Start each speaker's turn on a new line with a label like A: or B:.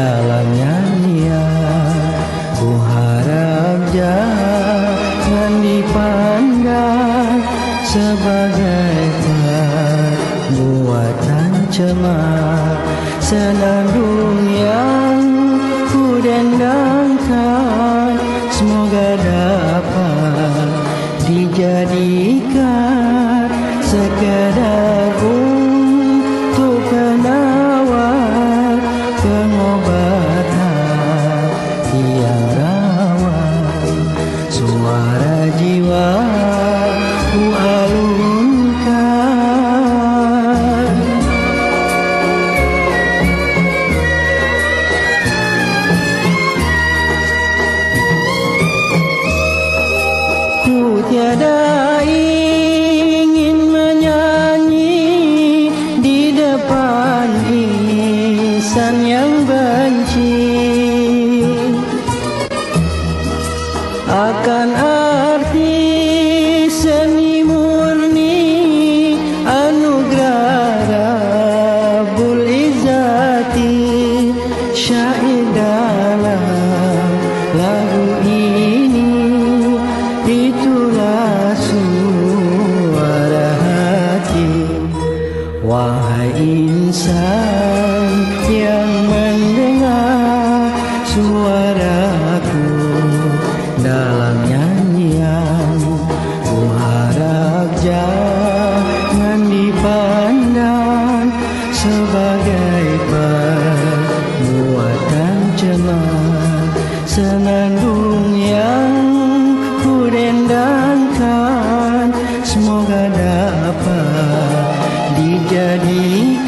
A: dalam nyanyian Ku harap jangan dipandang Sebagai tak buatan cemar Senandung yang ku dendangkan Semoga dapat dijadikan sekedar tiada air yang mendengar suaraku dalam nyanyian jangan dipandang sebagai perbuatan cemar senandung yang ku dendangkan semoga dapat dijadikan